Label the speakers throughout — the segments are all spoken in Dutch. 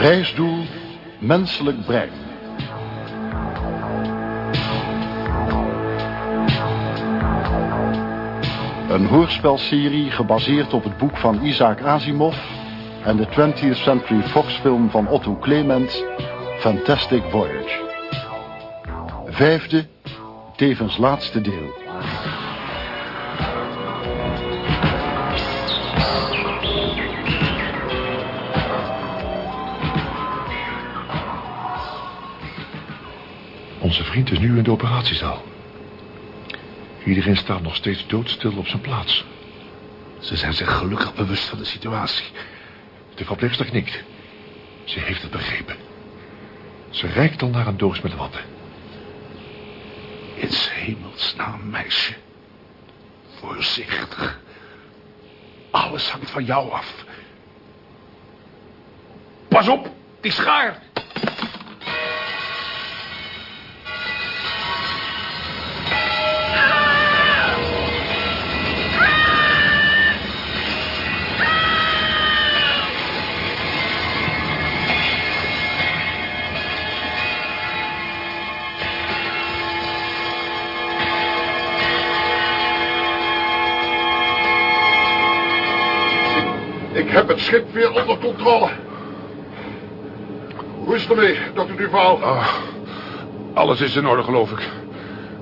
Speaker 1: Reisdoel Menselijk Brein. Een hoorspelserie gebaseerd op het boek van Isaac Asimov en de 20th Century Fox film van Otto Clement, Fantastic Voyage. Vijfde, tevens laatste deel.
Speaker 2: Vriend is nu in de operatiezaal. Iedereen staat nog steeds doodstil op zijn plaats. Ze zijn zich gelukkig bewust van de situatie. De verpleegster knikt. Ze heeft het begrepen. Ze reikt dan naar een doos met watten. In hemelsnaam, meisje. Voorzichtig. Alles hangt van jou af. Pas op, die schaar.
Speaker 3: Het schip weer onder controle. Hoe is het ermee, dokter Duval?
Speaker 2: Ah, alles is in orde, geloof ik.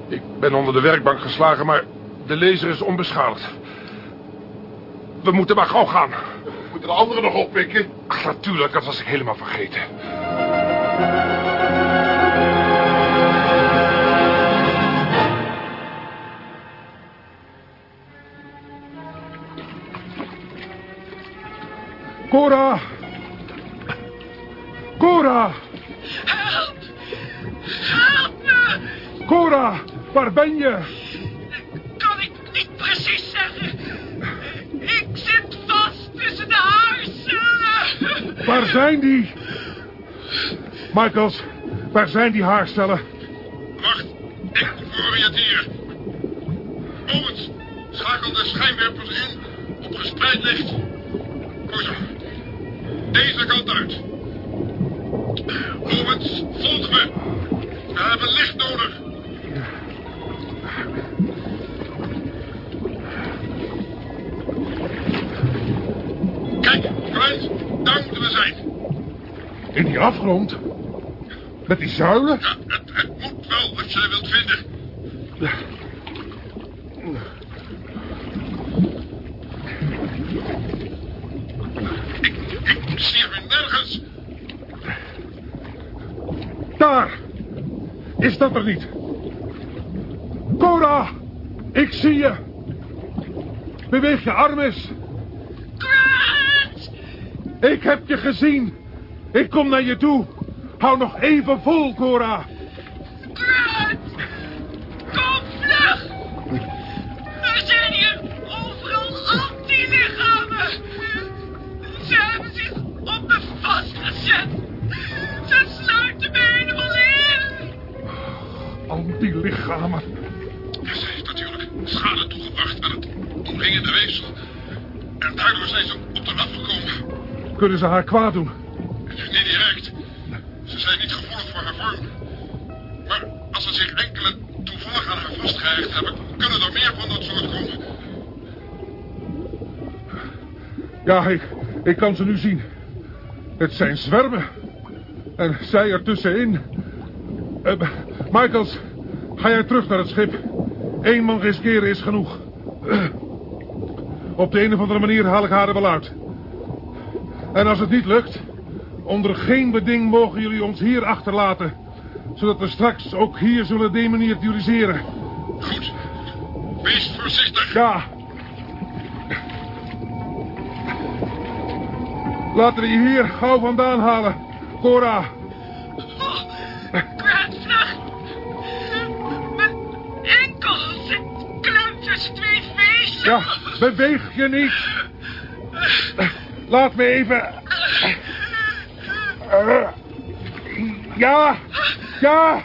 Speaker 2: Ik ben onder de werkbank geslagen, maar de laser is onbeschadigd. We moeten maar gauw gaan.
Speaker 3: Moeten de anderen nog oppikken?
Speaker 2: Ach, natuurlijk, dat was ik helemaal vergeten.
Speaker 4: Cora! Cora!
Speaker 5: Help! Help me!
Speaker 4: Cora! Waar ben je?
Speaker 5: Kan ik niet precies zeggen. Ik zit vast tussen de haarcellen.
Speaker 4: Waar zijn die? Michaels, waar zijn die haarcellen?
Speaker 3: Grant, daar moeten we zijn.
Speaker 4: In die afgrond? Met die zuilen?
Speaker 3: Ja, het, het moet wel als je er wilt vinden. Ik, ik zie er nergens.
Speaker 4: Daar! Is dat er niet? Cora! Ik zie je! Beweeg je arm eens! Ik heb je gezien! Ik kom naar je toe! Hou nog even vol, Cora!
Speaker 5: Grant! Kom vlug! Er zijn hier overal antilichamen. Ze hebben zich op me vastgezet. Ze sluiten me helemaal in.
Speaker 4: Antilichamen.
Speaker 3: Ze heeft natuurlijk schade toegebracht aan het omringende weefsel. En daardoor zijn ze op de afgekomen.
Speaker 4: Kunnen ze haar kwaad doen?
Speaker 3: Niet direct. Ze zijn niet gevoelig voor haar vorm. Maar als ze zich enkele toevallig aan haar vastgehecht hebben... kunnen er meer van dat soort komen.
Speaker 4: Ja, ik, ik kan ze nu zien. Het zijn zwermen. En zij ertussenin. Uh, Michaels, ga jij terug naar het schip. Eén man riskeren is genoeg. Eh, op de een of andere manier haal ik haar er wel uit. En als het niet lukt... onder geen beding mogen jullie ons hier achterlaten... zodat we straks ook hier zullen deminiaturiseren.
Speaker 3: Goed. Wees voorzichtig.
Speaker 4: Ja. Laten we je hier gauw vandaan halen. Cora.
Speaker 5: Oh! Mijn enkel zit klem tussen twee feestjes.
Speaker 4: Ja, beweeg je niet. Laat me even... Ja, ja,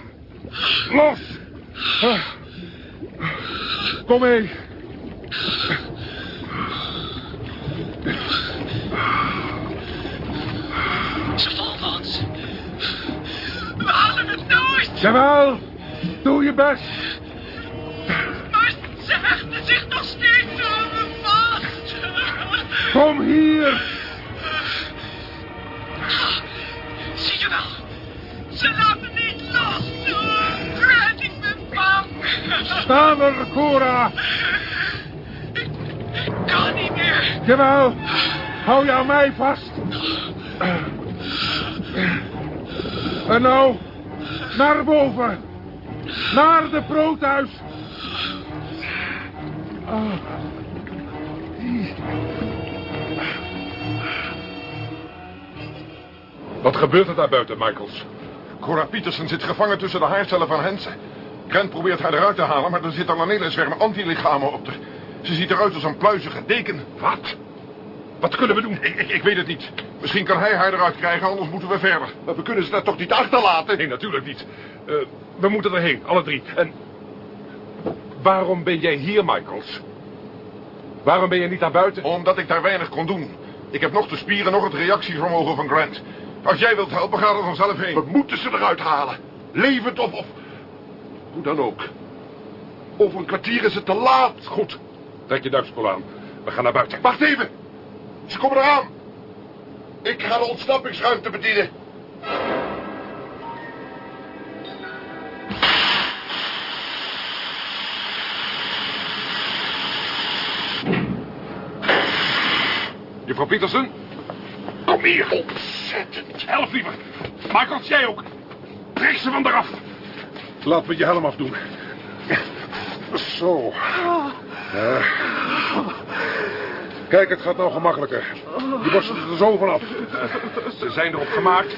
Speaker 4: los. Kom mee.
Speaker 5: Ze volgen ons. We halen het nooit.
Speaker 4: Jawel, doe je best.
Speaker 5: Maar ze hechten zich nog steeds aan me vast.
Speaker 4: Kom hier. Staan er, Cora.
Speaker 5: Ik kan niet meer.
Speaker 4: Jawel, hou je aan mij vast. En nou, naar boven. Naar de broodhuis. Ah.
Speaker 6: Wat gebeurt er daar buiten, Michaels?
Speaker 3: Cora Peterson zit gevangen tussen de haarcellen van Hansen. Grant probeert haar eruit te halen, maar er zit al een hele zwerm antilichamen op. Ze ziet eruit als een pluizige deken.
Speaker 6: Wat? Wat kunnen we doen?
Speaker 3: Ik, ik, ik weet het niet. Misschien kan hij haar eruit krijgen, anders moeten we verder. Maar we kunnen ze daar toch niet achterlaten?
Speaker 6: Nee, natuurlijk niet. Eh, we moeten erheen, alle drie. En waarom ben jij hier, Michaels? Waarom ben je niet naar buiten?
Speaker 3: Omdat ik daar weinig kon doen. Ik heb nog de spieren, nog het reactievermogen van Grant. Als jij wilt helpen, ga er vanzelf heen.
Speaker 6: We moeten ze eruit halen. Levend of, of... Hoe dan ook. Over een kwartier is het te laat. Goed. Trek je duikspul aan. We gaan naar buiten.
Speaker 3: Wacht even. Ze komen eraan. Ik ga de ontsnappingsruimte bedienen.
Speaker 6: Juffrouw Pietersen? Kom hier. Ontzettend. Help liever. Michaels, jij ook. Trek ze van eraf. Laat me je helm afdoen. Zo. Ja. Kijk, het gaat nou gemakkelijker. Je borstelt er zo vanaf. Ze zijn erop gemaakt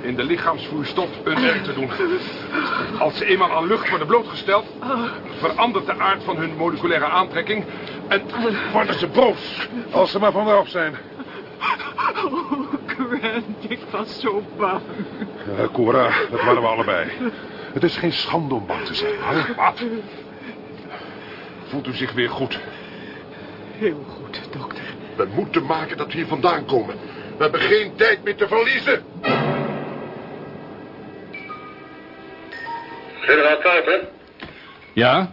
Speaker 6: in de lichaamsvloeistof hun werk te doen. Als ze eenmaal aan lucht worden blootgesteld... verandert de aard van hun moleculaire aantrekking... en worden ze boos. Als ze maar van eraf zijn.
Speaker 5: Oh, Grant, ik was zo bang.
Speaker 6: Cora, dat waren we allebei. Het is geen schande om bang te zijn. hè? Wat? Voelt u zich weer goed?
Speaker 5: Heel goed, dokter.
Speaker 3: We moeten maken dat we hier vandaan komen. We hebben geen tijd meer te verliezen.
Speaker 7: Generaal Carter,
Speaker 2: Ja?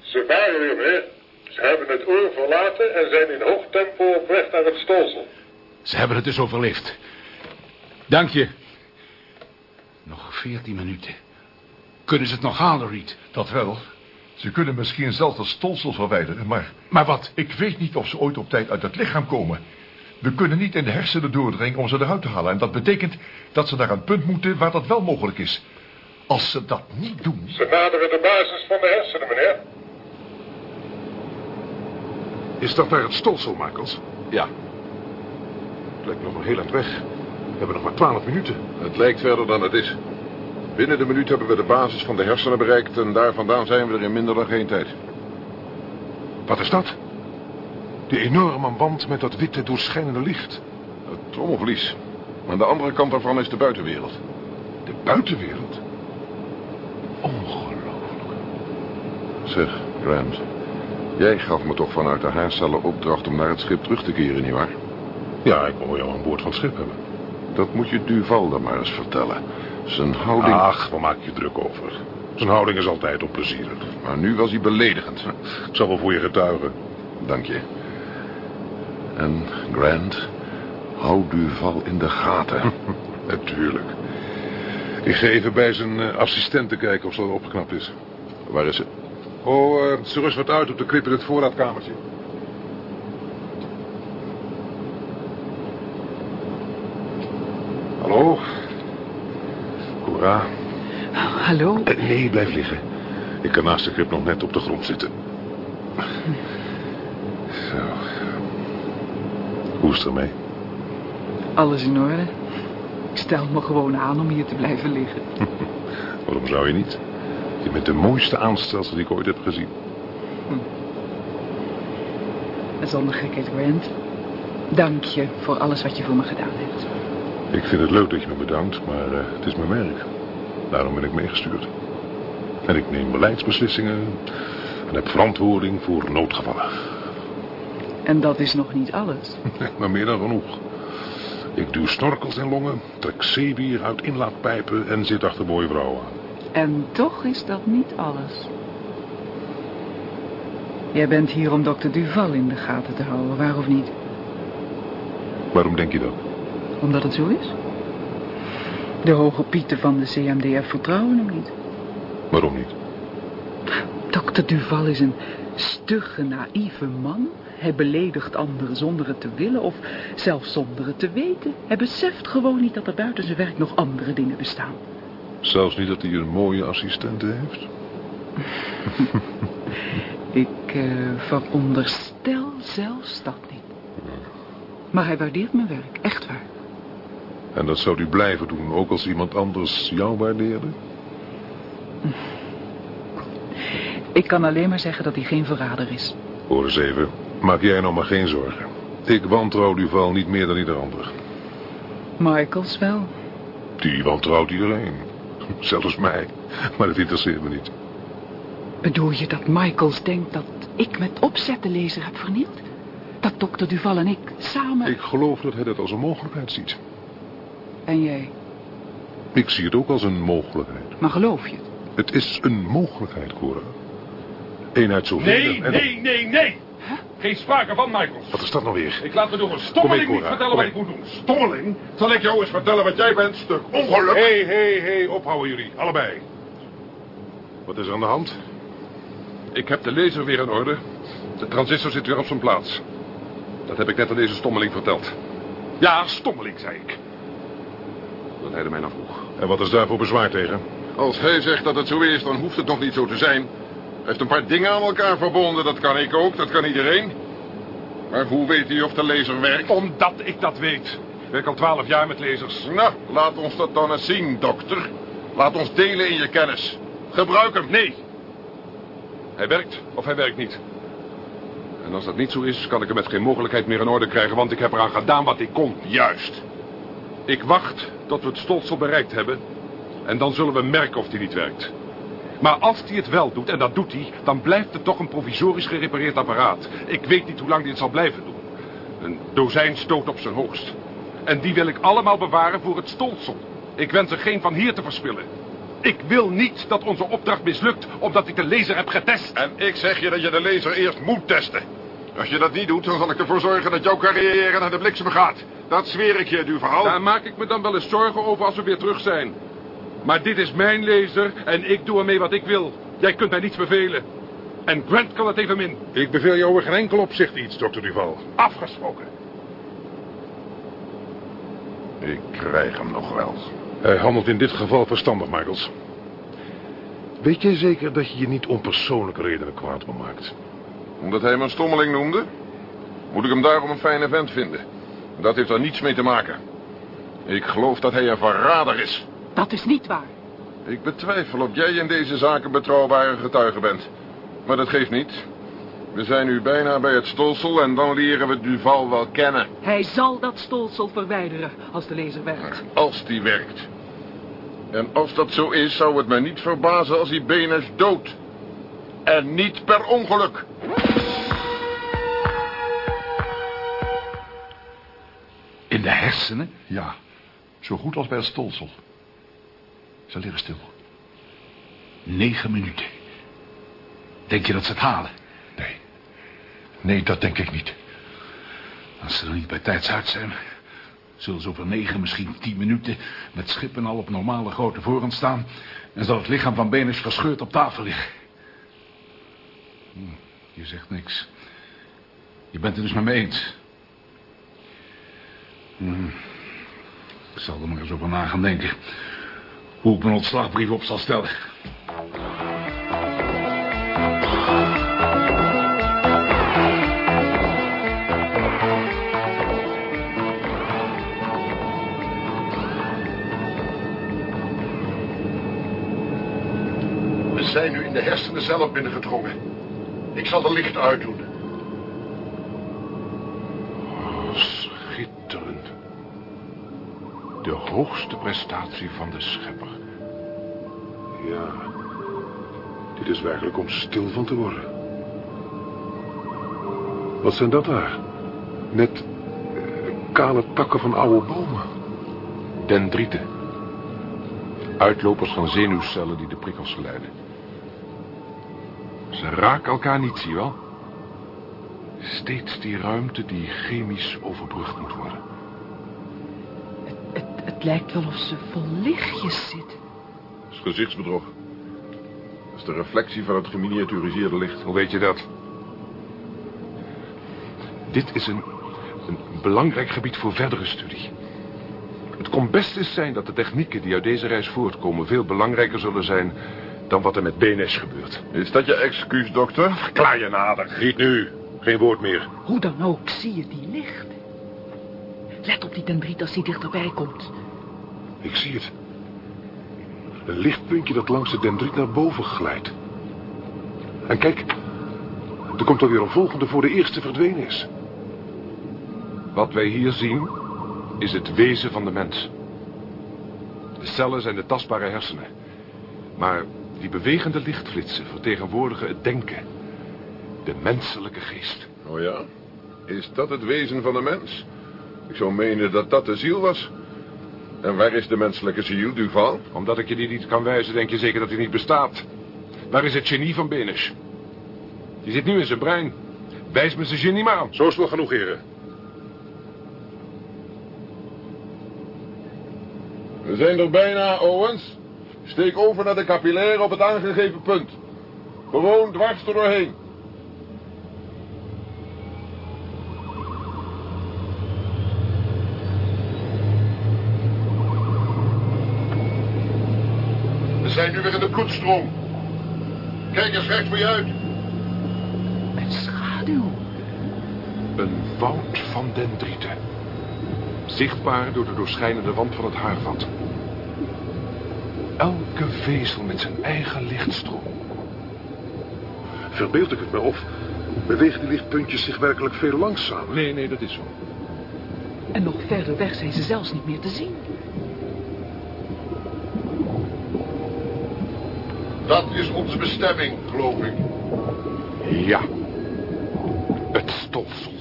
Speaker 7: ze varen weer mee. Ze hebben het oor verlaten en zijn in hoog tempo op weg naar het stolsel.
Speaker 2: Ze hebben het dus overleefd. Dank je. Nog veertien minuten. Kunnen ze het nog halen, Reed?
Speaker 6: Dat wel. Ze kunnen misschien zelfs het stolsel verwijderen, maar...
Speaker 2: Maar wat?
Speaker 6: Ik weet niet of ze ooit op tijd uit het lichaam komen. We kunnen niet in de hersenen doordringen om ze eruit te halen. En dat betekent dat ze naar een punt moeten waar dat wel mogelijk is. Als ze dat niet doen...
Speaker 7: Ze naderen de basis van de hersenen, meneer.
Speaker 6: Is dat naar het stolsel, Michaels?
Speaker 3: Ja,
Speaker 6: Het lijkt nog een heel eind weg. We hebben nog maar twaalf minuten.
Speaker 3: het lijkt verder dan het is. Binnen de minuut hebben we de basis van de hersenen bereikt... en daar vandaan zijn we er in minder dan geen tijd.
Speaker 6: Wat is dat? Die enorme wand met dat witte doorschijnende licht.
Speaker 3: Het trommelvlies. Aan de andere kant daarvan is de buitenwereld.
Speaker 6: De buitenwereld. Ongelooflijk.
Speaker 3: Zeg, Grant. Jij gaf me toch vanuit de haarcellen opdracht om naar het schip terug te keren, nietwaar?
Speaker 6: Ja, ik wil jou aan boord van het schip hebben.
Speaker 3: Dat moet je Duval dan maar eens vertellen. Zijn houding...
Speaker 6: Ach, waar maak je je druk over? Zijn houding is altijd onplezierig.
Speaker 3: Maar nu was hij beledigend.
Speaker 6: Ik zal wel voor je getuigen.
Speaker 3: Dank je. En Grant, hou Duval in de gaten.
Speaker 6: Natuurlijk. Ik ga even bij zijn eh, assistenten kijken of ze al opgeknapt is.
Speaker 3: Waar is ze?
Speaker 6: Oh, eh, ze rust wat uit op de krip in het voorraadkamertje. Hallo? Cora?
Speaker 5: Hallo?
Speaker 6: Nee, blijf liggen. Ik kan naast de krip nog net op de grond zitten. Zo. Hoe is het ermee?
Speaker 8: Alles in orde. Ik stel me gewoon aan om hier te blijven liggen.
Speaker 6: Waarom zou je niet? Je bent de mooiste aanstelster die ik ooit heb gezien.
Speaker 8: En zonder gekheid, Grant. Dank je voor alles wat je voor me gedaan hebt.
Speaker 6: Ik vind het leuk dat je me bedankt, maar eh, het is mijn werk. Daarom ben ik meegestuurd. En ik neem beleidsbeslissingen en heb verantwoording voor noodgevallen.
Speaker 8: En dat is nog niet alles.
Speaker 6: maar meer dan genoeg.
Speaker 8: Ik duw snorkels en longen, trek zeewier uit inlaatpijpen en zit achter mooie vrouwen aan.
Speaker 5: En toch is dat niet alles. Jij bent hier om dokter Duval in de gaten te houden, waar of niet?
Speaker 8: Waarom denk je dat?
Speaker 5: Omdat het zo is? De hoge pieten van de CMDF vertrouwen hem niet.
Speaker 8: Waarom niet?
Speaker 5: Dokter Duval is een stugge, naïeve man. Hij beledigt anderen zonder het te willen of zelfs zonder het te weten. Hij beseft gewoon niet dat er buiten zijn werk nog andere dingen bestaan.
Speaker 8: Zelfs niet dat hij een mooie assistente heeft?
Speaker 5: Ik eh, veronderstel zelfs dat niet. Maar hij waardeert mijn werk, echt waar.
Speaker 8: En dat zou hij blijven doen, ook als iemand anders jou waardeerde?
Speaker 5: Ik kan alleen maar zeggen dat hij geen verrader is.
Speaker 8: Hoor eens even, maak jij nou maar geen zorgen. Ik wantrouw Duval niet meer dan ieder ander.
Speaker 5: Michaels wel.
Speaker 8: Die wantrouwt iedereen. Zelfs mij. Maar dat interesseert me niet.
Speaker 5: Bedoel je dat Michaels denkt dat ik met opzet de lezer heb vernield? Dat dokter Duval en ik samen...
Speaker 8: Ik geloof dat hij dat als een mogelijkheid ziet.
Speaker 5: En jij?
Speaker 8: Ik zie het ook als een mogelijkheid.
Speaker 5: Maar geloof je het?
Speaker 8: Het is een mogelijkheid, Cora. Eenheid zoveel...
Speaker 3: Nee,
Speaker 8: en-
Speaker 3: nee, nee, nee. Geen sprake van, Michaels.
Speaker 8: Wat is dat nou weer?
Speaker 3: Ik laat me door een stommeling
Speaker 8: mee,
Speaker 3: niet vertellen
Speaker 8: Kom
Speaker 3: wat ik moet doen. Stommeling? Zal ik jou eens vertellen wat jij bent, stuk ongeluk?
Speaker 8: Hé, hé, hé, ophouden jullie. Allebei. Wat is er aan de hand?
Speaker 3: Ik heb de laser weer in orde. De transistor zit weer op zijn plaats. Dat heb ik net aan deze stommeling verteld. Ja, stommeling, zei ik. Dat hij er mij naar vroeg.
Speaker 8: En wat is daarvoor bezwaar tegen?
Speaker 3: Als hij zegt dat het zo is, dan hoeft het nog niet zo te zijn. Hij heeft een paar dingen aan elkaar verbonden. Dat kan ik ook, dat kan iedereen. Maar hoe weet hij of de laser werkt?
Speaker 6: Omdat ik dat weet. Ik werk al twaalf jaar met lasers.
Speaker 3: Nou, laat ons dat dan eens zien, dokter. Laat ons delen in je kennis. Gebruik hem.
Speaker 6: Nee. Hij werkt of hij werkt niet. En als dat niet zo is, kan ik hem met geen mogelijkheid meer in orde krijgen, want ik heb eraan gedaan wat ik kon.
Speaker 3: Juist.
Speaker 6: Ik wacht tot we het stolsel bereikt hebben. En dan zullen we merken of die niet werkt. Maar als hij het wel doet, en dat doet hij, dan blijft het toch een provisorisch gerepareerd apparaat. Ik weet niet hoe lang dit zal blijven doen. Een dozijn stoot op zijn hoogst. En die wil ik allemaal bewaren voor het stolsel. Ik wens er geen van hier te verspillen. Ik wil niet dat onze opdracht mislukt, omdat ik de laser heb getest.
Speaker 3: En ik zeg je dat je de laser eerst moet testen. Als je dat niet doet, dan zal ik ervoor zorgen dat jouw carrière naar de bliksem gaat. Dat zweer ik je, Duval.
Speaker 6: Daar maak ik me dan wel eens zorgen over als we weer terug zijn. Maar dit is mijn laser en ik doe ermee wat ik wil. Jij kunt mij niets bevelen. En Grant kan het evenmin.
Speaker 8: Ik beveel jou in geen enkel opzicht iets, dokter Duval.
Speaker 6: Afgesproken.
Speaker 3: Ik krijg hem nog wel.
Speaker 8: Hij handelt in dit geval verstandig, Michaels. Weet jij zeker dat je je niet om persoonlijke redenen kwaad bemaakt?
Speaker 3: Omdat hij me een stommeling noemde? Moet ik hem daarom een fijne vent vinden? Dat heeft er niets mee te maken. Ik geloof dat hij een verrader is.
Speaker 5: Dat is niet waar.
Speaker 3: Ik betwijfel of jij in deze zaken betrouwbare getuige bent. Maar dat geeft niet. We zijn nu bijna bij het stolsel en dan leren we Duval wel kennen.
Speaker 5: Hij zal dat stolsel verwijderen als de lezer werkt.
Speaker 3: Als die werkt. En als dat zo is, zou het mij niet verbazen als hij Benes dood. En niet per ongeluk.
Speaker 2: In de hersenen?
Speaker 8: Ja, zo goed als bij het stolsel. Ze liggen stil.
Speaker 2: Negen minuten. Denk je dat ze het halen?
Speaker 8: Nee. Nee, dat denk ik niet.
Speaker 2: Als ze er niet bij tijds uit zijn... zullen ze over negen, misschien tien minuten... met schippen al op normale grote voorhand staan... en zal het lichaam van Benes verscheurd op tafel liggen. Hm, je zegt niks. Je bent het dus met me eens. Ik zal er maar eens over na gaan denken... hoe ik mijn ontslagbrief op zal stellen.
Speaker 9: We zijn nu in de hersenen zelf binnengedrongen. Ik zal de licht uitdoen.
Speaker 8: Schitterend. De hoogste prestatie van de schepper. Ja, dit is werkelijk om stil van te worden. Wat zijn dat daar? Net eh, kale takken van oude bomen.
Speaker 6: Dendrieten. Uitlopers van zenuwcellen die de prikkels geleiden. Ze raken elkaar niet, zie je wel. Steeds die ruimte die chemisch overbrugd moet worden.
Speaker 5: Het, lijkt wel of ze vol lichtjes zit.
Speaker 3: Dat is gezichtsbedrog. Dat is de reflectie van het geminiaturiseerde licht.
Speaker 6: Hoe weet je dat? Dit is een, een belangrijk gebied voor verdere studie. Het kon best eens zijn dat de technieken die uit deze reis voortkomen... veel belangrijker zullen zijn dan wat er met BNS gebeurt.
Speaker 3: Is dat je excuus, dokter?
Speaker 6: Klaar je nader.
Speaker 8: Niet nu. Geen woord meer.
Speaker 5: Hoe dan ook, zie je die licht. Let op die dendriet als hij dichterbij komt.
Speaker 8: Ik zie het. Een lichtpuntje dat langs de dendriet naar boven glijdt. En kijk, er komt alweer een volgende voor de eerste verdwenen is.
Speaker 6: Wat wij hier zien is het wezen van de mens. De cellen zijn de tastbare hersenen. Maar die bewegende lichtflitsen vertegenwoordigen het denken. De menselijke geest.
Speaker 3: Oh ja? Is dat het wezen van de mens? Ik zou menen dat dat de ziel was. En waar is de menselijke ziel, Duval?
Speaker 6: Omdat ik je die niet kan wijzen, denk je zeker dat hij niet bestaat. Waar is het genie van Benes? Die zit nu in zijn brein. Wijs me zijn genie maar aan.
Speaker 8: Zo is wel genoeg, heren.
Speaker 3: We zijn er bijna, Owens. Steek over naar de capillaire op het aangegeven punt. Gewoon dwars er doorheen.
Speaker 8: We zijn bloedstroom. Kijk eens recht voor je uit.
Speaker 5: Een schaduw.
Speaker 6: Een woud van dendrieten. Zichtbaar door de doorschijnende wand van het haarvat. Elke vezel met zijn eigen lichtstroom.
Speaker 8: Verbeeld ik het me of bewegen die lichtpuntjes zich werkelijk veel langzamer?
Speaker 6: Nee, nee, dat is zo.
Speaker 5: En nog verder weg zijn ze zelfs niet meer te zien.
Speaker 8: Dat is onze bestemming, geloof ik.
Speaker 6: Ja. Het stolsel.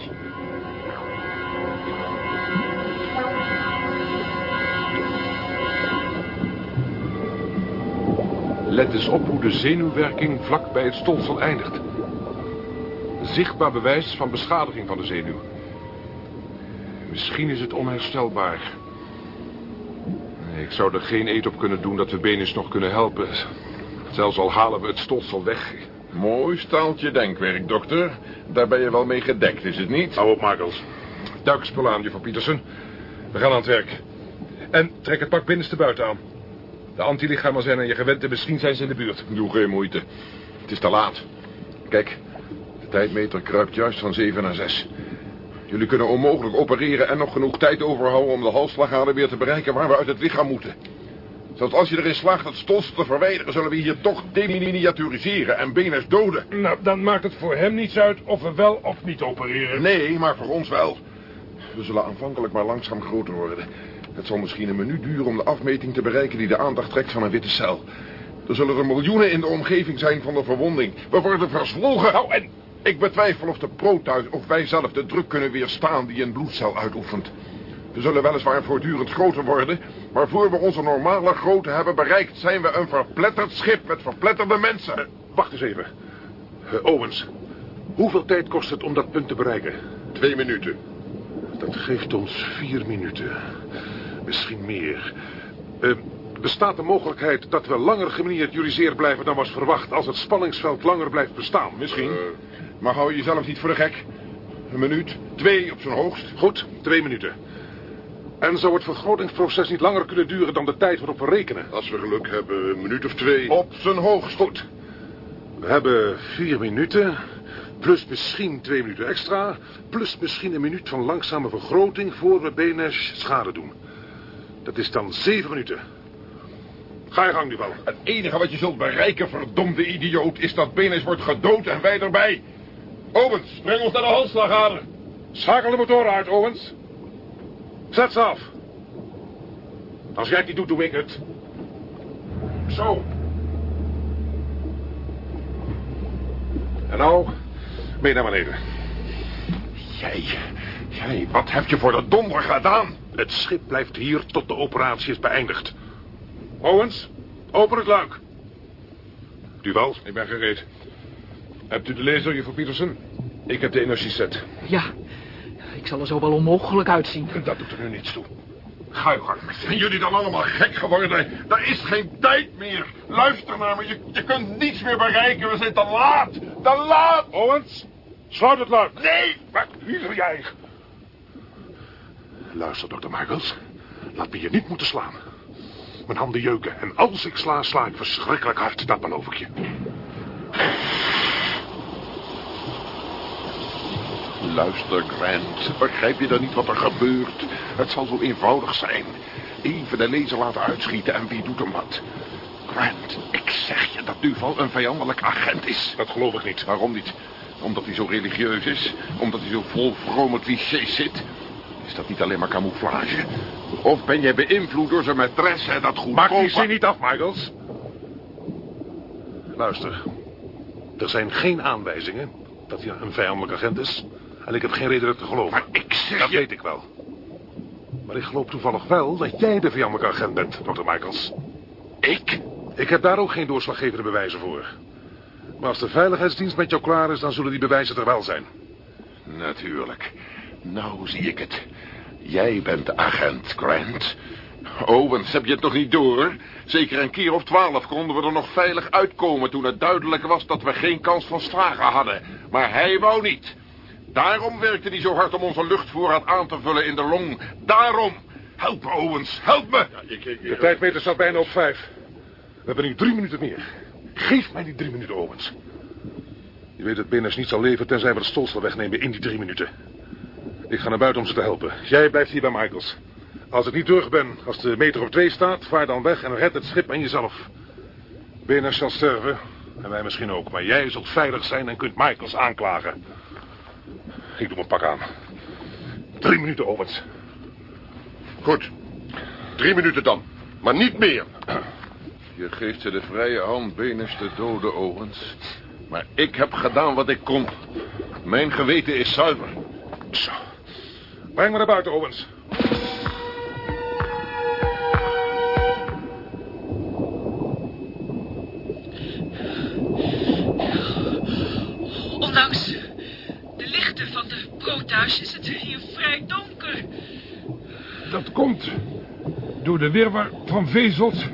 Speaker 6: Let eens op hoe de zenuwwerking vlak bij het stolsel eindigt. Zichtbaar bewijs van beschadiging van de zenuw. Misschien is het onherstelbaar. Ik zou er geen eet op kunnen doen dat we Benis nog kunnen helpen. Zelfs al halen we het stolsel weg.
Speaker 3: Mooi staaltje denkwerk, dokter. Daar ben je wel mee gedekt, is het niet?
Speaker 8: Hou op, Michaels.
Speaker 6: Duikspul aan, juffrouw Pietersen. We gaan aan het werk. En trek het pak binnenste buiten aan. De antilichamen zijn aan je gewend en misschien zijn ze in de buurt.
Speaker 3: Doe geen moeite. Het is te laat. Kijk, de tijdmeter kruipt juist van 7 naar 6. Jullie kunnen onmogelijk opereren en nog genoeg tijd overhouden om de halsslagader weer te bereiken waar we uit het lichaam moeten. Zelfs als je erin slaagt het stolsel te verwijderen, zullen we hier toch deminiaturiseren en Benes doden.
Speaker 6: Nou, dan maakt het voor hem niets uit of we wel of niet opereren.
Speaker 3: Nee, maar voor ons wel. We zullen aanvankelijk maar langzaam groter worden. Het zal misschien een minuut duren om de afmeting te bereiken die de aandacht trekt van een witte cel. Er zullen er miljoenen in de omgeving zijn van de verwonding. We worden verzwolgen. Nou, en ik betwijfel of de proothuis of wij zelf de druk kunnen weerstaan die een bloedcel uitoefent. We zullen weliswaar voortdurend groter worden, maar voor we onze normale grootte hebben bereikt, zijn we een verpletterd schip met verpletterde mensen.
Speaker 8: Wacht eens even. Eh, Owens, hoeveel tijd kost het om dat punt te bereiken?
Speaker 3: Twee minuten.
Speaker 8: Dat geeft ons vier minuten. Misschien meer. Eh, bestaat de mogelijkheid dat we langer geminiaturiseerd blijven dan was verwacht... als het spanningsveld langer blijft bestaan?
Speaker 3: Misschien. maar hou je jezelf niet voor de gek. Een minuut, twee op zijn hoogst.
Speaker 8: Goed, twee minuten. En zou het vergrotingsproces niet langer kunnen duren dan de tijd waarop we rekenen?
Speaker 3: Als we geluk hebben, een minuut of twee. Op zijn hoogst.
Speaker 8: Goed. We hebben vier minuten, plus misschien twee minuten extra... plus misschien een minuut van langzame vergroting voor we Benesh schade doen. Dat is dan zeven minuten. Ga je gang, Duval.
Speaker 3: Het enige wat je zult bereiken, verdomde idioot, is dat Benes wordt gedood en wij erbij. Owens, breng ons naar de halsslagader.
Speaker 8: Schakel de motoren uit, Owens. Zet ze af. Als jij het niet doet, doe ik het. Zo. En nou, mee naar beneden.
Speaker 6: Jij, Jij, wat heb je voor de donder gedaan? Het schip blijft hier tot de operatie is beëindigd. Owens, open het luik. Duval, ik ben gereed. Hebt u de laser, juffrouw Pietersen? Ik heb de energieset.
Speaker 5: Ja, ik zal er zo wel onmogelijk uitzien.
Speaker 6: Dat doet er nu niets toe. Gang. Zijn jullie dan allemaal gek geworden? Er is geen tijd meer. Luister naar me. Je, je kunt niets meer bereiken. We zijn te laat. Te laat. Owens, sluit het luik. Nee, wat wil jij? Luister, dokter Michaels. Laat me je niet moeten slaan. Mijn handen jeuken. En als ik sla, sla ik verschrikkelijk hard. Dat beloof ik je.
Speaker 3: Luister, Grant. Begrijp je dan niet wat er gebeurt? Het zal zo eenvoudig zijn. Even de laser laten uitschieten en wie doet hem wat? Grant, ik zeg je dat Duval een vijandelijk agent is.
Speaker 6: Dat geloof ik niet.
Speaker 3: Waarom niet? Omdat hij zo religieus is? Omdat hij zo vol vrome clichés zit? Is dat niet alleen maar camouflage? Of ben jij beïnvloed door zijn maîtresse, dat goed
Speaker 6: Maak die zin niet af, Michaels. Luister. Er zijn geen aanwijzingen dat hij een vijandelijk agent is. En ik heb geen reden dat te geloven.
Speaker 3: Maar ik zeg
Speaker 6: Dat
Speaker 3: je...
Speaker 6: weet ik wel. Maar ik geloof toevallig wel dat jij de vijandelijke agent bent, dokter Michaels.
Speaker 3: Ik?
Speaker 6: Ik heb daar ook geen doorslaggevende bewijzen voor. Maar als de veiligheidsdienst met jou klaar is, dan zullen die bewijzen er wel zijn.
Speaker 3: Natuurlijk. Nou zie ik het. Jij bent de agent, Grant. Owens, heb je het nog niet door? Zeker een keer of twaalf konden we er nog veilig uitkomen... toen het duidelijk was dat we geen kans van slagen hadden. Maar hij wou niet. Daarom werkte hij zo hard om onze luchtvoorraad aan te vullen in de long. Daarom. Help me, Owens. Help me.
Speaker 6: De tijdmeter staat bijna op vijf. We hebben nu drie minuten meer. Geef mij die drie minuten, Owens. Je weet dat Binners niet zal leven tenzij we de stolsel wegnemen in die drie minuten. Ik ga naar buiten om ze te helpen. Jij blijft hier bij Michaels. Als ik niet terug ben, als de meter op twee staat, vaar dan weg en red het schip en jezelf. Binners zal sterven, en wij misschien ook. Maar jij zult veilig zijn en kunt Michaels aanklagen. Ik doe mijn pak aan. Drie minuten, Owens.
Speaker 3: Goed. Drie minuten dan. Maar niet meer. Je geeft ze de vrije hand Benes te doden, Owens. Maar ik heb gedaan wat ik kon. Mijn geweten is zuiver.
Speaker 6: Zo. Breng me naar buiten, Owens.
Speaker 10: Is het hier vrij donker.
Speaker 4: Dat komt door de wirwar van vezels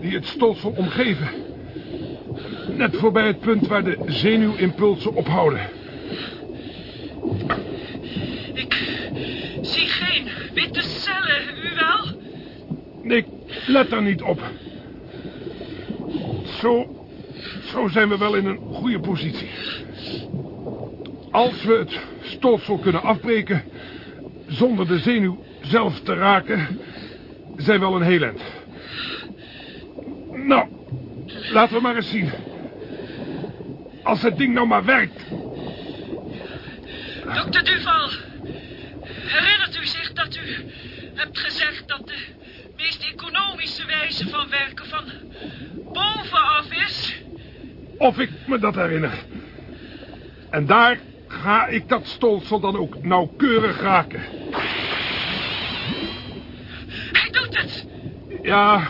Speaker 4: die het stolsel omgeven. Net voorbij het punt waar de zenuwimpulsen ophouden.
Speaker 10: Ik zie geen witte cellen, u wel?
Speaker 4: Ik let er niet op. Zo, zo zijn we wel in een goede positie. Als we het stolsel kunnen afbreken... zonder de zenuw zelf te raken... zijn we al een heel eind. Nou, laten we maar eens zien. Als het ding nou maar werkt...
Speaker 10: Dokter Duval, herinnert u zich dat u hebt gezegd dat de meest economische wijze van werken van bovenaf is?
Speaker 4: Of ik me dat herinner. En daar ga ik dat stolsel dan ook nauwkeurig raken.
Speaker 10: Hij doet het.
Speaker 4: Ja,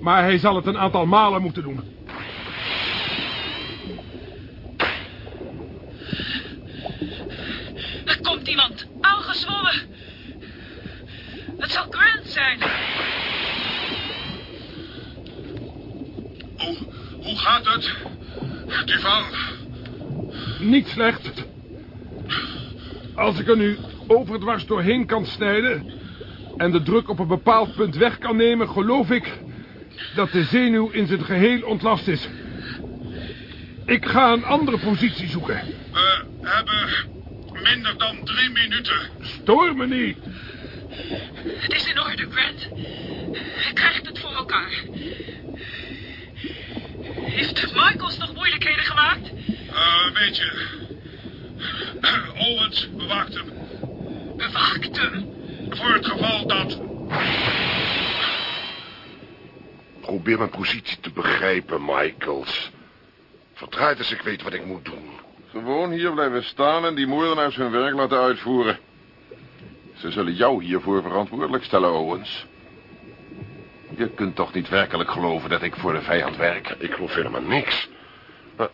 Speaker 4: maar hij zal het een aantal malen moeten doen.
Speaker 10: Er komt iemand aangezwollen. Het zal Grant zijn.
Speaker 8: Hoe, hoe gaat het? Duval,
Speaker 4: Niet slecht. Als ik er nu overdwars doorheen kan snijden... en de druk op een bepaald punt weg kan nemen... geloof ik dat de zenuw in zijn geheel ontlast is. Ik ga een andere positie zoeken.
Speaker 8: we hebben minder dan drie minuten.
Speaker 4: Stoor me niet.
Speaker 10: Het is in orde, Grant. Hij krijgt het voor elkaar. Heeft Michaels nog moeilijkheden gemaakt?
Speaker 8: Eh, weet je... Owens bewaakt hem.
Speaker 10: Bewaakt hem.
Speaker 8: Voor het geval dat...
Speaker 3: Probeer mijn positie te begrijpen, Michaels. Verdraait als ik weet wat ik moet doen. Gewoon hier blijven staan en die moordenaars hun werk laten uitvoeren. Ze zullen jou hiervoor verantwoordelijk stellen, Owens. Je kunt toch niet werkelijk geloven dat ik voor de vijand werk?
Speaker 9: Ik geloof helemaal niks. Maar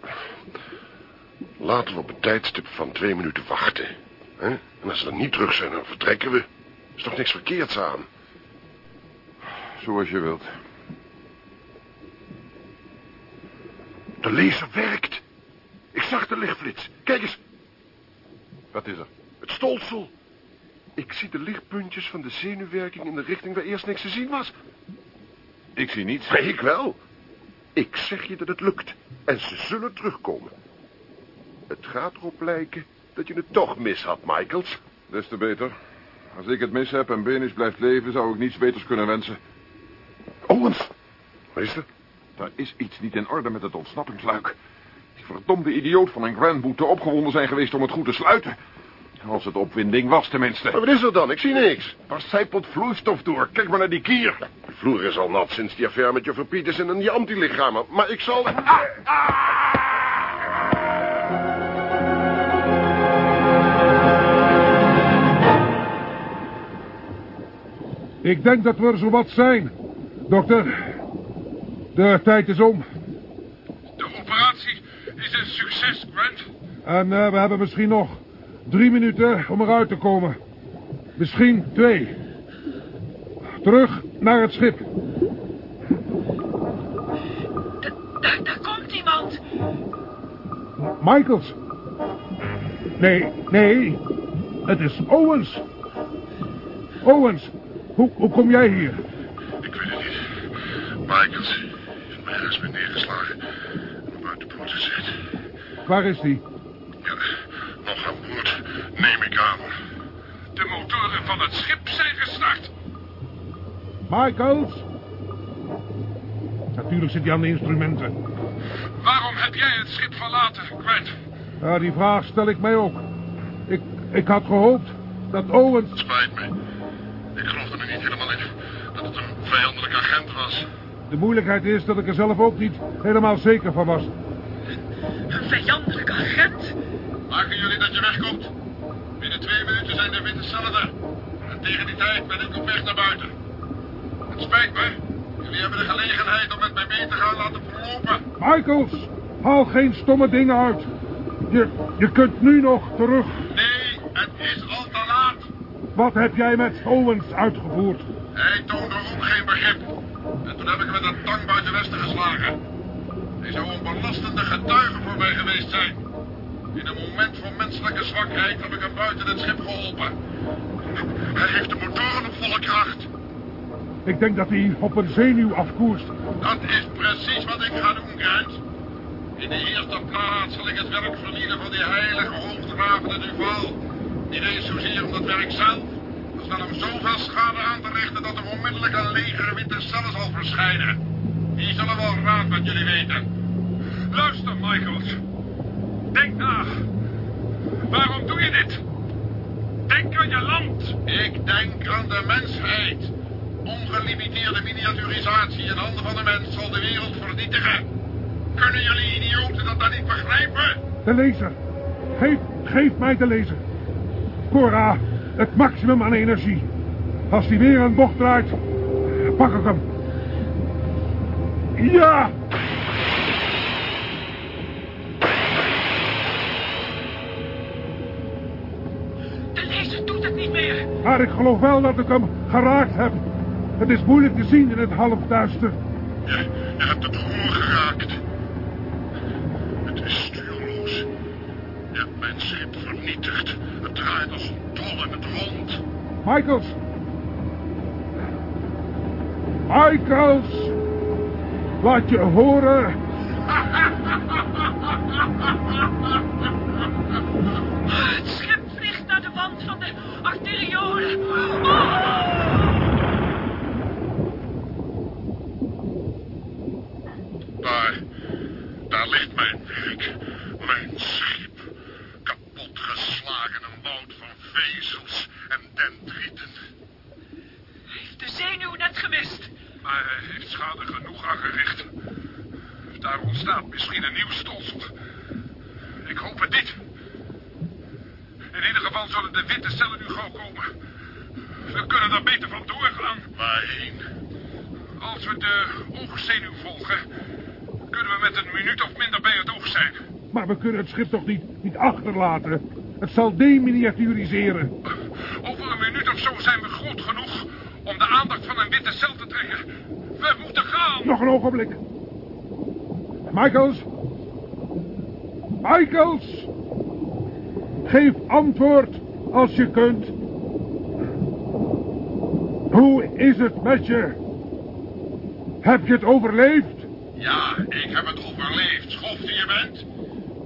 Speaker 9: laten we op een tijdstip van twee minuten wachten. Hè? En als ze dan niet terug zijn, dan vertrekken we. Er is toch niks verkeerds aan?
Speaker 3: Zoals je wilt.
Speaker 9: De laser werkt. Ik zag de lichtflits. Kijk eens,
Speaker 3: Wat is er?
Speaker 9: het stolsel. Ik zie de lichtpuntjes van de zenuwwerking in de richting waar eerst niks te zien was.
Speaker 3: Ik zie niets.
Speaker 9: Nee, ik wel. Ik zeg je dat het lukt. En ze zullen terugkomen. Het gaat erop lijken dat je het toch mis had, Michaels.
Speaker 3: Des te beter. Als ik het mis heb en Benis blijft leven, zou ik niets beters kunnen wensen.
Speaker 9: Owens. Wat is er?
Speaker 3: Er is iets niet in orde met het ontsnappingsluik. Die verdomde idioot van een Grand moet te opgewonden zijn geweest om het goed te sluiten. Als het opwinding was, tenminste.
Speaker 9: Maar wat is er dan? Ik zie niks.
Speaker 3: Waar zijpelt vloeistof door? Kijk maar naar die kier.
Speaker 9: De vloer is al nat sinds die affaire met je Pieters en die antilichamen. Maar ik zal...
Speaker 4: Ik denk dat we er zowat zijn. Dokter, de tijd is om.
Speaker 6: De operatie is een succes, Grant.
Speaker 4: En eh, we hebben misschien nog drie minuten om eruit te komen. Misschien twee. Terug naar het schip.
Speaker 10: Daar komt iemand.
Speaker 4: Michaels. Nee, nee. Het is Owens. Owens, hoe, hoe kom jij hier?
Speaker 9: Ik weet het niet. Michaels me ergens mee neergeslagen. En de boot gezet.
Speaker 4: Waar is die?
Speaker 9: Ja, nog aan boord. Neem ik aan.
Speaker 6: De motoren van het schip zijn gestart.
Speaker 4: Michaels? Natuurlijk zit hij aan de instrumenten.
Speaker 6: Waarom heb jij het schip verlaten, Grant?
Speaker 4: Ja, die vraag stel ik mij ook. Ik, ik had gehoopt dat Owens...
Speaker 9: Spijt me. Ik geloofde er niet helemaal in dat het een vijandelijke agent was.
Speaker 4: De moeilijkheid is dat ik er zelf ook niet helemaal zeker van was.
Speaker 10: Een vijandelijke agent.
Speaker 9: Maken jullie dat je wegkomt? Binnen twee minuten zijn de witte cellen er. En tegen die tijd ben ik op weg naar buiten. Het spijt me. Jullie hebben de gelegenheid om met mij mee te gaan laten verlopen.
Speaker 4: Michaels, haal geen stomme dingen uit. Je, je kunt nu nog terug.
Speaker 9: Nee, het is al te laat.
Speaker 4: Wat heb jij met Owens uitgevoerd?
Speaker 9: Hij toonde ook geen begrip. En toen heb ik met een tang buiten Westen geslagen. Hij zou een belastende getuige voor mij geweest zijn. In een moment van menselijke zwakheid heb ik hem buiten het schip geholpen. Hij heeft de motoren op volle kracht.
Speaker 4: Ik denk dat hij op een zenuw afkoerst.
Speaker 9: Dat is precies wat ik ga doen, Grant. In de eerste plaats zal ik het werk vernielen van die heilige hoogdravende Duval. Niet eens zozeer om dat werk zelf, als wel om zoveel schade aan te richten dat er onmiddellijk een leger witte cellen zal verschijnen. Die zullen wel raad met jullie weten.
Speaker 6: Luister, Michaels. Denk na. Waarom doe je dit? Denk aan je land.
Speaker 9: Ik denk aan de mensheid. Ongelimiteerde miniaturisatie in handen van de mens zal de wereld vernietigen. Kunnen jullie idioten dat dan niet begrijpen?
Speaker 4: De laser. Geef, geef mij de laser. Cora, het maximum aan energie. Als hij weer een bocht draait, pak ik hem. Ja!
Speaker 10: De laser doet het niet meer.
Speaker 4: Maar ik geloof wel dat ik hem geraakt heb. Het is moeilijk te zien in het halfduister.
Speaker 9: Je, je hebt het
Speaker 4: Michaels! Michaels! Laat je horen.
Speaker 10: Het
Speaker 6: niet. In ieder geval zullen de witte cellen nu gauw komen.
Speaker 3: We kunnen er beter van doorgaan. Waarheen? Als we de oogzenuw volgen, kunnen we met een minuut of minder bij het oog zijn.
Speaker 4: Maar we kunnen het schip toch niet, niet achterlaten? Het zal deminiaturiseren.
Speaker 3: Over een minuut of zo zijn we groot genoeg om de aandacht van een witte cel te trekken. We moeten gaan.
Speaker 4: Nog een ogenblik. Michaels. Michaels. Geef antwoord als je kunt. Hoe is het met je? Heb je het overleefd?
Speaker 3: Ja, ik heb het overleefd. Schof die je bent.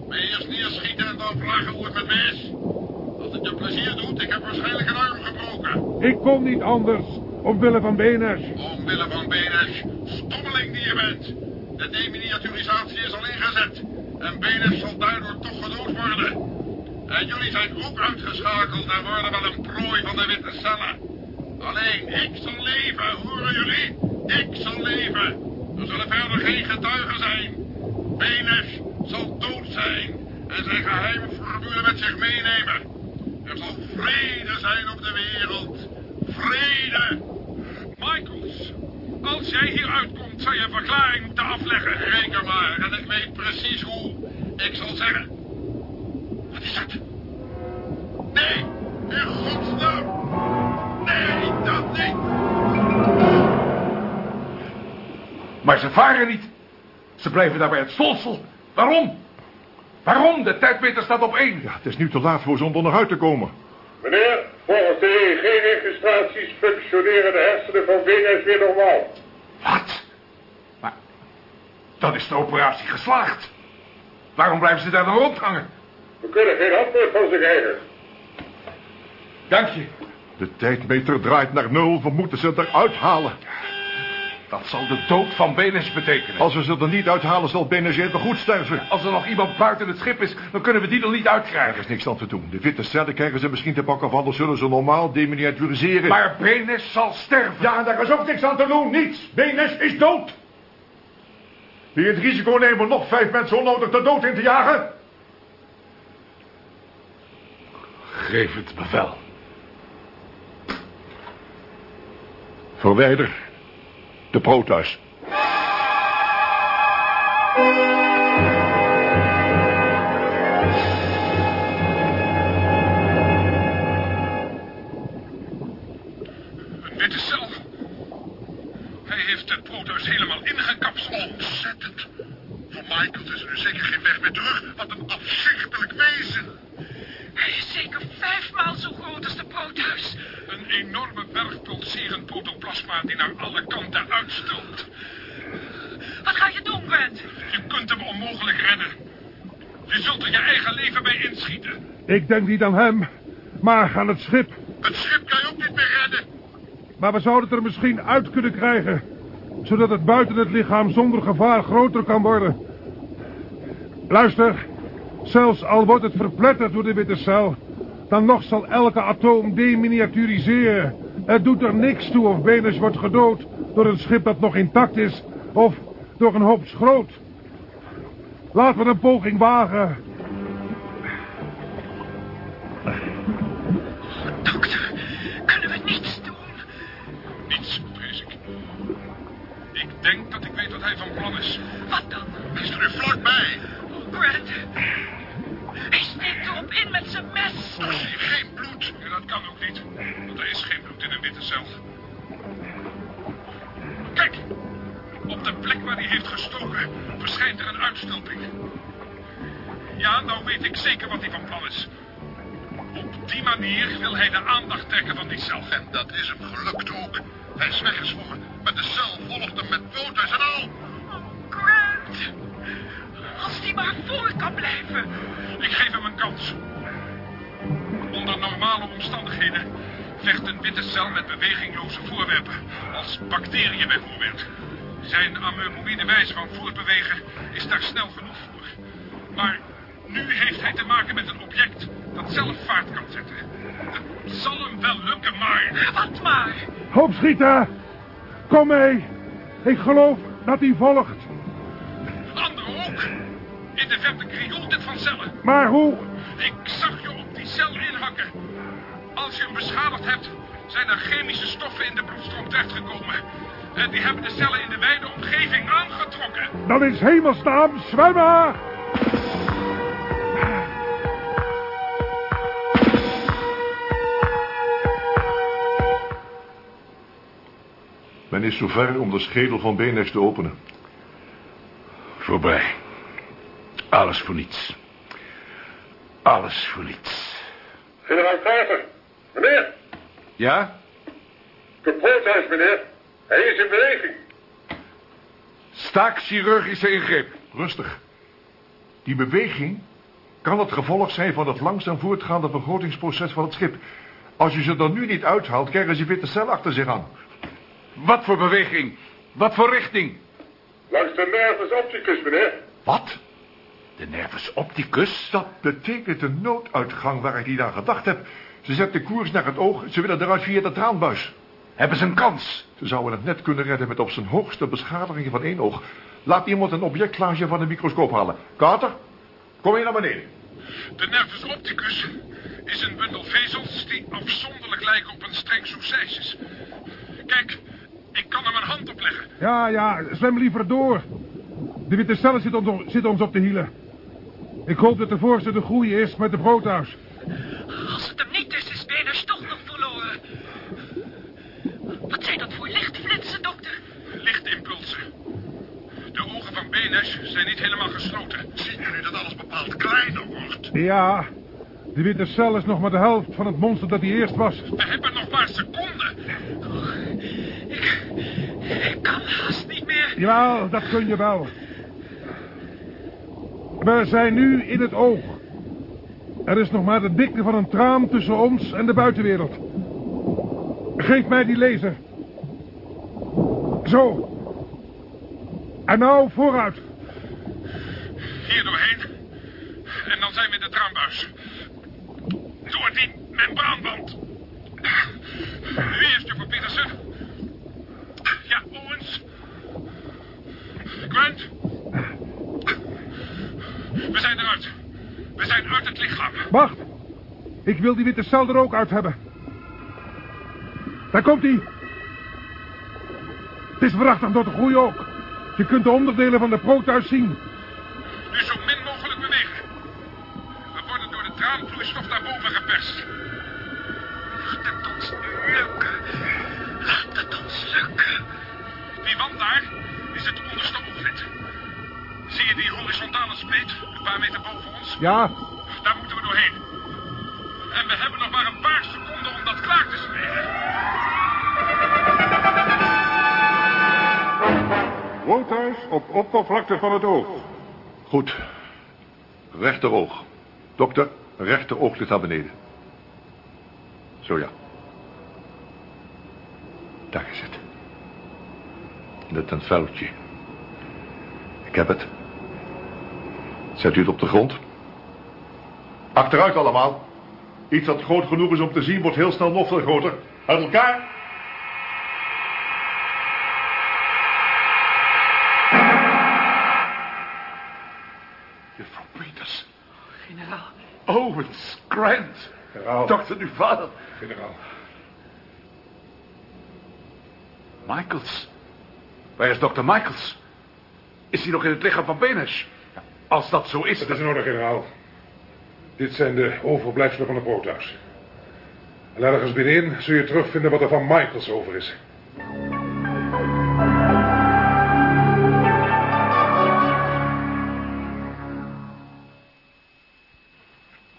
Speaker 3: Ben je eerst neerschieten en dan vragen hoe het met me is? Als het je plezier doet, ik heb waarschijnlijk een arm gebroken.
Speaker 4: Ik kon niet anders, omwille van Benes.
Speaker 3: Omwille van Benes, stommeling die je bent. De deminiaturisatie is al ingezet. En Benes zal daardoor toch gedood worden. En jullie zijn ook uitgeschakeld en worden wel een prooi van de witte cellen. Alleen ik zal leven, horen jullie? Ik zal leven. Er zullen verder geen getuigen zijn. Benes zal dood zijn en zijn geheime formule met zich meenemen. Er zal vrede zijn op de wereld. Vrede.
Speaker 6: Michaels, als jij hier uitkomt, zou je een verklaring moeten afleggen.
Speaker 3: Reken maar, en ik weet precies hoe. Ik zal zeggen... Wat is het? Nee, in godsnaam. Nee, dat niet.
Speaker 2: Maar ze varen niet. Ze blijven daar bij het stolsel. Waarom? Waarom? De tijdmeter staat op één.
Speaker 11: Ja, het is nu te laat voor ze om er nog uit te komen.
Speaker 7: Meneer, volgens de EEG-registraties functioneren de hersenen van Venus weer normaal.
Speaker 2: Wat? Maar dan is de operatie geslaagd. Waarom blijven ze daar dan rondhangen?
Speaker 7: We kunnen geen antwoord van ze krijgen.
Speaker 2: Dank je.
Speaker 11: De tijdmeter draait naar nul. We moeten ze eruit halen.
Speaker 2: Dat zal de dood van Benes betekenen.
Speaker 11: Als we ze er niet uithalen, zal Benes even goed sterven.
Speaker 2: Als er nog iemand buiten het schip is, dan kunnen we die er niet
Speaker 11: Er
Speaker 2: uitkrijgen.
Speaker 11: is niks aan te doen. De witte cellen krijgen ze misschien te pakken van, anders zullen ze normaal deminiaturiseren.
Speaker 2: Maar Benes zal sterven.
Speaker 11: Ja, daar is ook niks aan te doen. Niets. Benes is dood. Wil je het risico nemen om nog vijf mensen onnodig de dood in te jagen?
Speaker 2: Geef het bevel.
Speaker 11: Verwijder de protas.
Speaker 6: Een witte cel. Hij heeft de proto's helemaal ingekapseld.
Speaker 3: Ontzettend. Voor Michael is er nu zeker geen weg meer terug. Wat een afzichtelijk wezen.
Speaker 5: Hij is zeker vijfmaal zo groot als de proteus.
Speaker 6: Een enorme berg pulserend protoplasma die naar alle kanten uitstult.
Speaker 5: Wat ga je doen, Grant?
Speaker 6: Je kunt hem onmogelijk redden. Je zult er je eigen leven bij inschieten.
Speaker 4: Ik denk niet aan hem, maar aan het schip.
Speaker 3: Het schip kan je ook niet meer redden.
Speaker 4: Maar we zouden het er misschien uit kunnen krijgen. Zodat het buiten het lichaam zonder gevaar groter kan worden. Luister, zelfs al wordt het verpletterd door de witte cel... dan nog zal elke atoom deminiaturiseren. Het doet er niks toe of Venus wordt gedood door een schip dat nog intact is... of door een hoop schroot. Laten we een poging wagen.
Speaker 5: Dokter, kunnen we niets doen?
Speaker 6: Niets, vrees ik. Ik denk dat ik weet wat hij van plan is.
Speaker 5: Wat dan?
Speaker 3: Hij is er nu vlakbij.
Speaker 5: Oh, Grant. Erop in met zijn mes.
Speaker 3: Geen bloed.
Speaker 6: En dat kan ook niet, want er is geen bloed in een witte cel. Kijk, op de plek waar hij heeft gestoken verschijnt er een uitstulping. Ja, nou weet ik zeker wat hij van plan is. Op die manier wil hij de aandacht trekken van die cel.
Speaker 3: En dat is hem gelukt ook. Hij is weggezwommen. Maar de cel volgt hem met foto's en al.
Speaker 5: Oh, Grant. Als die maar voor kan blijven.
Speaker 6: Ik geef hem een kans. Onder normale omstandigheden vecht een witte cel met bewegingloze voorwerpen, als bacteriën bijvoorbeeld. Zijn amoeboïde wijze van voortbewegen is daar snel genoeg voor. Maar nu heeft hij te maken met een object dat zelf vaart kan zetten. Het zal hem wel lukken, maar...
Speaker 5: Wat maar.
Speaker 4: Opschieten! Kom mee! Ik geloof dat hij volgt.
Speaker 6: Anderen ook. In de verte krioelt het van cellen.
Speaker 4: Maar hoe?
Speaker 6: Ik zag je op die cel inhakken. Als je hem beschadigd hebt, zijn er chemische stoffen in de bloedstroom terechtgekomen. En die hebben de cellen in de wijde omgeving aangetrokken.
Speaker 4: Dan is hemelsnaam zwemmen!
Speaker 11: Men is zover om de schedel van Benex te openen.
Speaker 2: Voorbij. Alles voor niets. Alles voor niets.
Speaker 7: Generaal Carter, meneer,
Speaker 2: Ja?
Speaker 7: de proothuis, meneer. Hij is in beweging.
Speaker 2: Staak chirurgische ingreep.
Speaker 11: Rustig. Die beweging kan het gevolg zijn van het langzaam voortgaande vergrotingsproces van het schip. Als je ze er nu niet uithaalt, krijgen ze witte cel achter zich aan.
Speaker 2: Wat voor beweging? Wat voor richting?
Speaker 7: Langs de nervus opticus, meneer.
Speaker 11: Wat?
Speaker 2: De nervus opticus?
Speaker 11: Dat betekent de nooduitgang waar ik niet aan gedacht heb. Ze zetten koers naar het oog. Ze willen eruit via de traanbuis.
Speaker 2: Hebben ze een kans?
Speaker 11: Ze zouden het net kunnen redden met op zijn hoogste beschadiging van één oog. Laat iemand een objectglaasje van de microscoop halen. Carter, kom hier naar beneden.
Speaker 6: De nervus opticus is een bundel vezels die afzonderlijk lijken op een streng saucijsjes. Kijk, ik kan er mijn hand op leggen.
Speaker 4: Ja, ja, zwem liever door. De witte cellen zitten ons, zitten ons op de hielen. Ik hoop dat de voorste de groei is met de broodhuis.
Speaker 5: Als het hem niet is, is Beners toch nog verloren. Wat zijn dat voor lichtflitsen, dokter?
Speaker 6: Lichtimpulsen. De ogen van Benes zijn niet helemaal gesloten.
Speaker 7: Zien jullie dat alles bepaald kleiner wordt?
Speaker 4: Ja, de witte cel is nog maar de helft van het monster dat hij eerst was.
Speaker 6: We hebben nog maar seconden.
Speaker 5: Ik, ik kan haast niet meer.
Speaker 4: Jawel, dat kun je wel. We zijn nu in het oog. Er is nog maar de dikte van een traan tussen ons en de buitenwereld. Geef mij die laser. Zo. En nou vooruit.
Speaker 6: Hier doorheen. En dan zijn we in de traanbuis. Door die membraanband. Nu eerst, juffrouw Petersen. Ja, Owens. Grant. We zijn eruit. We zijn uit het lichaam.
Speaker 4: Wacht. Ik wil die witte cel er ook uit hebben. Daar komt hij. Het is waarachtig door de groei ook. Je kunt de onderdelen van de proothuis zien.
Speaker 6: Nu zo min mogelijk bewegen. We worden door de traanvloeistof naar boven geperst.
Speaker 5: Laat het ons nu lukken. Laat het ons lukken.
Speaker 6: Die wand daar is het onderste ooglid. Zie je die horizontale spleet een paar meter boven ons?
Speaker 4: Ja,
Speaker 6: Daar moeten we doorheen. En we hebben nog maar een paar seconden om dat klaar te smeden.
Speaker 7: Proothuis op oppervlakte van het oog.
Speaker 11: Goed. Rechteroog. Dokter, rechteroog naar beneden. Zo ja. Daar is het. Net een vuiltje. Ik heb het. Zet u het op de grond. Achteruit allemaal. Iets dat groot genoeg is om te zien wordt heel snel nog veel groter. Uit elkaar. Juffrouw Peters.
Speaker 12: Generaal.
Speaker 11: Owens, Grant.
Speaker 7: Generaal.
Speaker 11: Dokter Duval.
Speaker 7: Generaal.
Speaker 2: Michaels. Waar is dokter Michaels? Is hij nog in het lichaam van Benes? Als dat zo is...
Speaker 7: Het is in orde, generaal. Dit zijn de overblijfselen van het broodhuis. En ergens binnenin zul je terugvinden wat er van Michaels over is.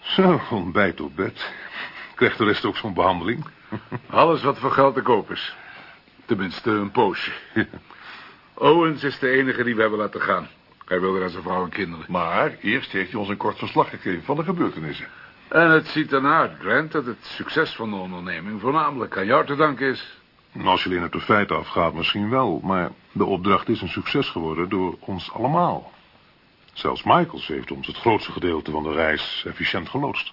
Speaker 8: Zo, ontbijt op bed. Krijgt de rest ook zo'n behandeling?
Speaker 2: Alles wat voor geld te koop is. Tenminste, een poosje. Owens is de enige die we hebben laten gaan. Hij wilde naar zijn vrouw en kinderen.
Speaker 11: Maar eerst heeft hij ons een kort verslag gegeven van de gebeurtenissen.
Speaker 2: En het ziet ernaar uit, Grant, dat het succes van de onderneming voornamelijk aan jou te danken is.
Speaker 8: Als je alleen op de feiten afgaat, misschien wel. Maar de opdracht is een succes geworden door ons allemaal. Zelfs Michaels heeft ons het grootste gedeelte van de reis efficiënt geloodst.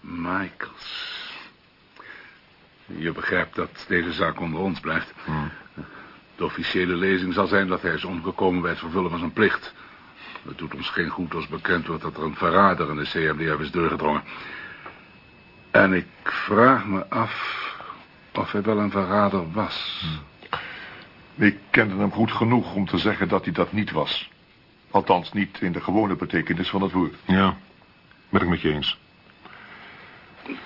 Speaker 2: Michaels. Je begrijpt dat deze zaak onder ons blijft. De officiële lezing zal zijn dat hij is omgekomen bij het vervullen van zijn plicht. Het doet ons geen goed als bekend wordt dat er een verrader in de CMDF is doorgedrongen. En ik vraag me af of hij wel een verrader was.
Speaker 11: Ik kende hem goed genoeg om te zeggen dat hij dat niet was. Althans niet in de gewone betekenis van het woord.
Speaker 8: Ja, ben ik met je eens.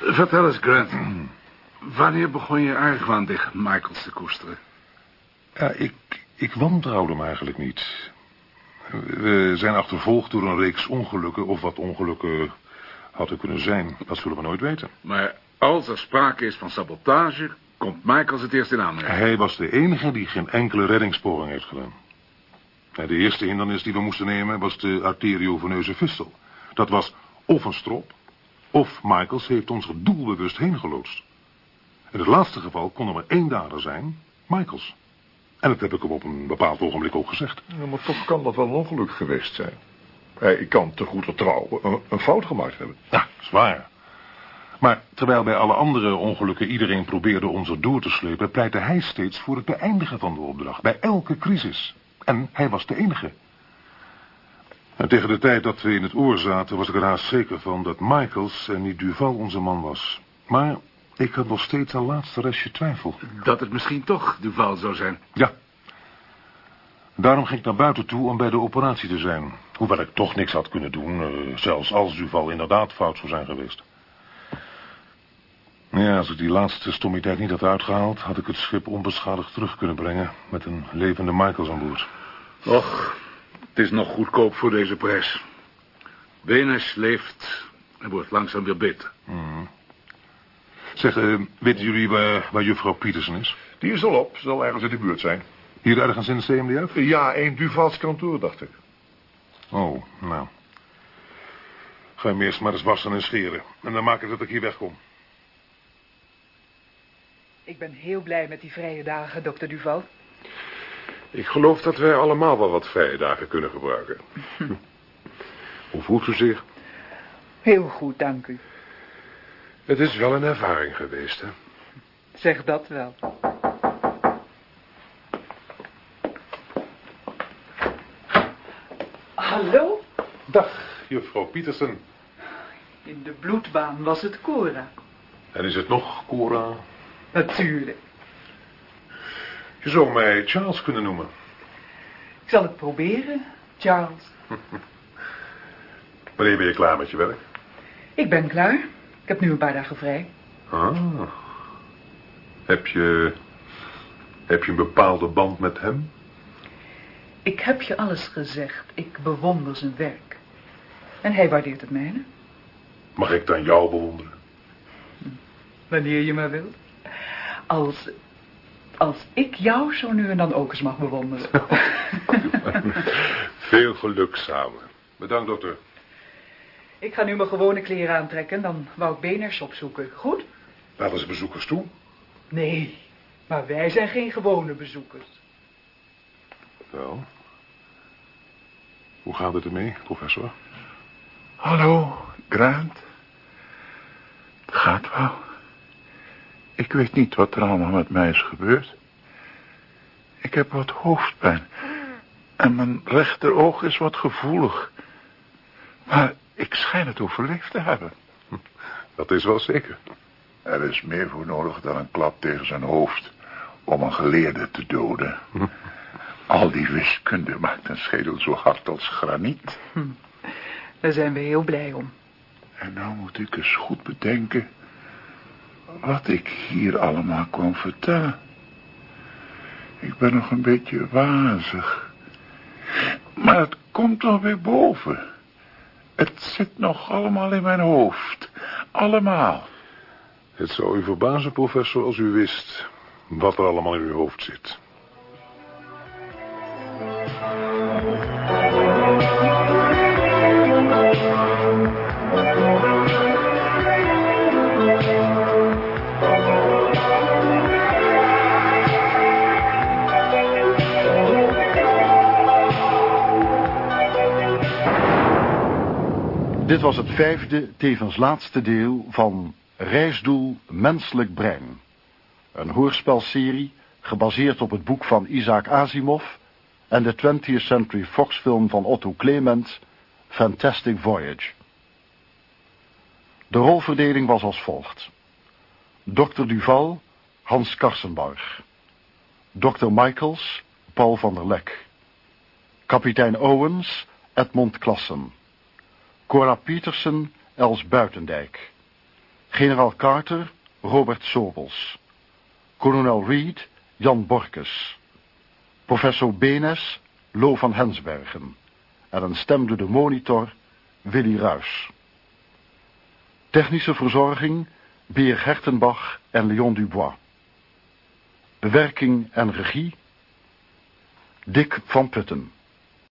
Speaker 2: Vertel eens, Grant. Wanneer begon je argwaan tegen Michaels te koesteren?
Speaker 8: Ja, ik, ik wantrouwde hem eigenlijk niet. We zijn achtervolgd door een reeks ongelukken, of wat ongelukken hadden kunnen zijn. Dat zullen we nooit weten.
Speaker 2: Maar als er sprake is van sabotage, komt Michaels het eerst in aanmerking.
Speaker 8: Hij was de enige die geen enkele reddingspoging heeft gedaan. De eerste hindernis die we moesten nemen was de arterioveneuze fistel. Dat was of een strop, of Michaels heeft ons doelbewust heen geloodst. In het laatste geval kon er maar één dader zijn, Michaels. En dat heb ik hem op een bepaald ogenblik ook gezegd.
Speaker 11: Ja, maar toch kan dat wel een ongeluk geweest zijn. Hij kan te goede trouw een, een fout gemaakt hebben.
Speaker 8: Ja, zwaar. Maar terwijl bij alle andere ongelukken iedereen probeerde ons er door te slepen... pleitte hij steeds voor het beëindigen van de opdracht. Bij elke crisis. En hij was de enige. En tegen de tijd dat we in het oor zaten... was ik er haast zeker van dat Michaels en niet Duval onze man was. Maar ik had nog steeds een laatste restje twijfel.
Speaker 2: Dat het misschien toch Duval zou zijn.
Speaker 8: Ja. Daarom ging ik naar buiten toe om bij de operatie te zijn. Hoewel ik toch niks had kunnen doen, eh, zelfs als Duval inderdaad fout zou zijn geweest. Ja, als ik die laatste stommiteit niet had uitgehaald... had ik het schip onbeschadigd terug kunnen brengen... met een levende Michaels aan boord.
Speaker 2: Och, het is nog goedkoop voor deze prijs. Venus leeft en wordt langzaam weer beter.
Speaker 8: Zeg, eh, weten jullie waar, waar juffrouw Pietersen is?
Speaker 11: Die is al op, zal ergens in de buurt zijn.
Speaker 8: Hier ergens in de CMDF?
Speaker 11: Ja, een Duvals kantoor, dacht ik.
Speaker 8: Oh, nou. Ga hem eerst maar eens wassen en scheren. En dan maak ik dat ik hier wegkom.
Speaker 5: Ik ben heel blij met die vrije dagen, dokter Duval.
Speaker 3: Ik geloof dat wij allemaal wel wat vrije dagen kunnen gebruiken. Hoe voelt u zich?
Speaker 5: Heel goed, dank u.
Speaker 3: Het is wel een ervaring geweest, hè?
Speaker 5: Zeg dat wel. Hallo?
Speaker 8: Dag, juffrouw Pietersen.
Speaker 5: In de bloedbaan was het Cora.
Speaker 8: En is het nog Cora?
Speaker 5: Natuurlijk.
Speaker 8: Je zou mij Charles kunnen noemen.
Speaker 5: Ik zal het proberen, Charles.
Speaker 8: Wanneer ben je klaar met je werk?
Speaker 5: Ik ben klaar. Ik heb nu een paar dagen vrij.
Speaker 8: Ah. Heb je... Heb je een bepaalde band met hem?
Speaker 5: Ik heb je alles gezegd. Ik bewonder zijn werk. En hij waardeert het mijne.
Speaker 8: Mag ik dan jou bewonderen?
Speaker 5: Wanneer je maar wilt. Als, als ik jou zo nu en dan ook eens mag bewonderen.
Speaker 8: Veel geluk samen. Bedankt, dokter.
Speaker 5: Ik ga nu mijn gewone kleren aantrekken. Dan wou ik Beners opzoeken. Goed?
Speaker 8: Laat eens bezoekers toe.
Speaker 5: Nee, maar wij zijn geen gewone bezoekers.
Speaker 8: Wel. Hoe gaat het ermee, professor?
Speaker 13: Hallo, Grant. Het gaat wel. Ik weet niet wat er allemaal met mij is gebeurd. Ik heb wat hoofdpijn. En mijn rechteroog is wat gevoelig. Maar ik schijn het overleefd te hebben.
Speaker 8: Dat is wel zeker.
Speaker 13: Er is meer voor nodig dan een klap tegen zijn hoofd... om een geleerde te doden. Al die wiskunde maakt een schedel zo hard als graniet.
Speaker 5: Daar zijn we heel blij om.
Speaker 13: En nou moet ik eens goed bedenken... wat ik hier allemaal kwam vertellen. Ik ben nog een beetje wazig. Maar het komt toch weer boven. Het zit nog allemaal in mijn hoofd. Allemaal.
Speaker 8: Het zou u verbazen, professor, als u wist wat er allemaal in uw hoofd zit.
Speaker 1: Dit was het vijfde, tevens laatste deel van Reisdoel Menselijk Brein. Een hoorspelserie gebaseerd op het boek van Isaac Asimov en de 20th Century Fox film van Otto Clement, Fantastic Voyage. De rolverdeling was als volgt. Dr. Duval, Hans Karsenbarg. Dr. Michaels, Paul van der Lek. Kapitein Owens, Edmond Klassen. Cora Petersen, Els Buitendijk. Generaal Carter, Robert Sobels. Kolonel Reed, Jan Borkes. Professor Benes, Lo van Hensbergen. En een stem door de monitor, Willy Ruys. Technische verzorging, Beer Hertenbach en Leon Dubois. Bewerking en regie, Dick van Putten.